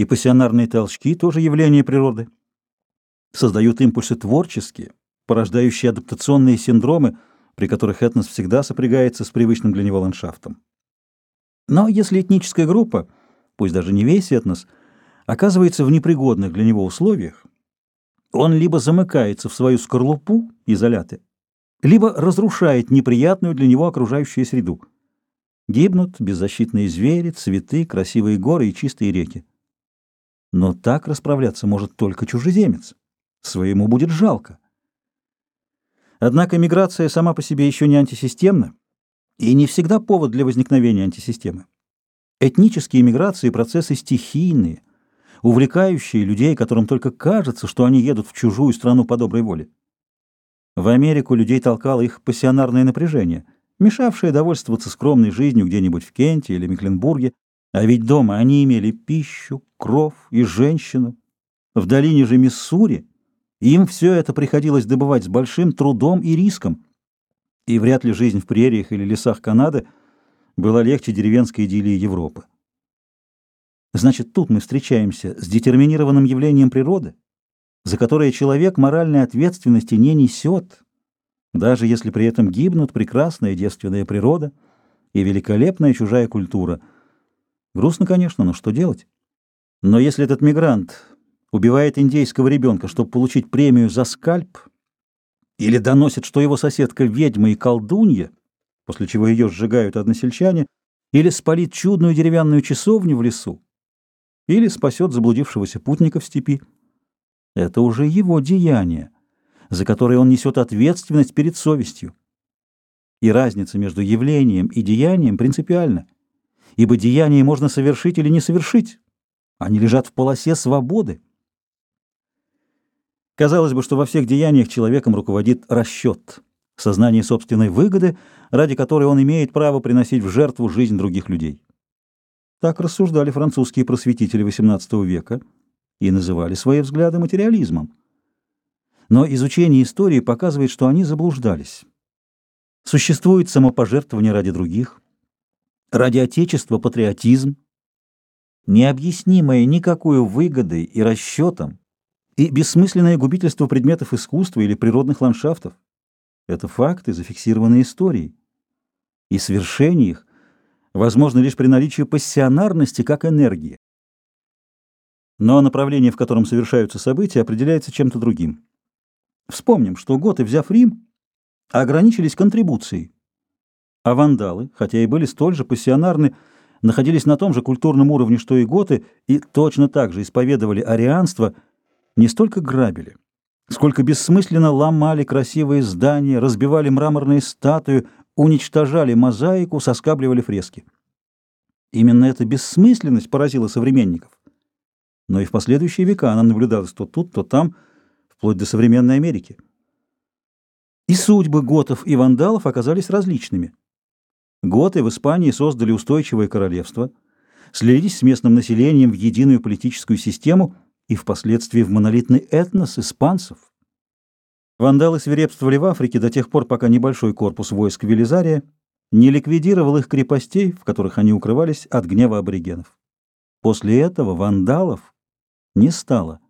И пассионарные толчки тоже явление природы. Создают импульсы творческие, порождающие адаптационные синдромы, при которых этнос всегда сопрягается с привычным для него ландшафтом. Но если этническая группа, пусть даже не весь этнос, оказывается в непригодных для него условиях, он либо замыкается в свою скорлупу, изоляты, либо разрушает неприятную для него окружающую среду. Гибнут беззащитные звери, цветы, красивые горы и чистые реки. Но так расправляться может только чужеземец. Своему будет жалко. Однако миграция сама по себе еще не антисистемна и не всегда повод для возникновения антисистемы. Этнические миграции – процессы стихийные, увлекающие людей, которым только кажется, что они едут в чужую страну по доброй воле. В Америку людей толкало их пассионарное напряжение, мешавшее довольствоваться скромной жизнью где-нибудь в Кенте или Мекленбурге, а ведь дома они имели пищу, кров и женщину. В долине же Миссури им все это приходилось добывать с большим трудом и риском, и вряд ли жизнь в прериях или лесах Канады была легче деревенской идиллии Европы. Значит, тут мы встречаемся с детерминированным явлением природы, за которое человек моральной ответственности не несет, даже если при этом гибнут прекрасная девственная природа и великолепная чужая культура. Грустно, конечно, но что делать? Но если этот мигрант убивает индейского ребенка, чтобы получить премию за скальп, или доносит, что его соседка ведьма и колдунья, после чего ее сжигают односельчане, или спалит чудную деревянную часовню в лесу, или спасет заблудившегося путника в степи, это уже его деяние, за которое он несет ответственность перед совестью. И разница между явлением и деянием принципиальна, ибо деяние можно совершить или не совершить. Они лежат в полосе свободы. Казалось бы, что во всех деяниях человеком руководит расчет, сознание собственной выгоды, ради которой он имеет право приносить в жертву жизнь других людей. Так рассуждали французские просветители XVIII века – и называли свои взгляды материализмом. Но изучение истории показывает, что они заблуждались. Существует самопожертвование ради других, ради Отечества патриотизм, необъяснимое никакой выгодой и расчетом, и бессмысленное губительство предметов искусства или природных ландшафтов. Это факты, зафиксированные историей. И свершение их возможно лишь при наличии пассионарности как энергии но направление, в котором совершаются события, определяется чем-то другим. Вспомним, что готы, взяв Рим, ограничились контрибуцией, а вандалы, хотя и были столь же пассионарны, находились на том же культурном уровне, что и готы, и точно так же исповедовали арианство, не столько грабили, сколько бессмысленно ломали красивые здания, разбивали мраморные статуи, уничтожали мозаику, соскабливали фрески. Именно эта бессмысленность поразила современников но и в последующие века она наблюдалась то тут, то там, вплоть до современной Америки. И судьбы готов и вандалов оказались различными. Готы в Испании создали устойчивое королевство, слились с местным населением в единую политическую систему и впоследствии в монолитный этнос испанцев. Вандалы свирепствовали в Африке до тех пор, пока небольшой корпус войск Велизария не ликвидировал их крепостей, в которых они укрывались от гнева аборигенов. После этого вандалов не стало.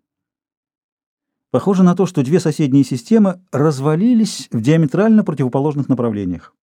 Похоже на то, что две соседние системы развалились в диаметрально противоположных направлениях.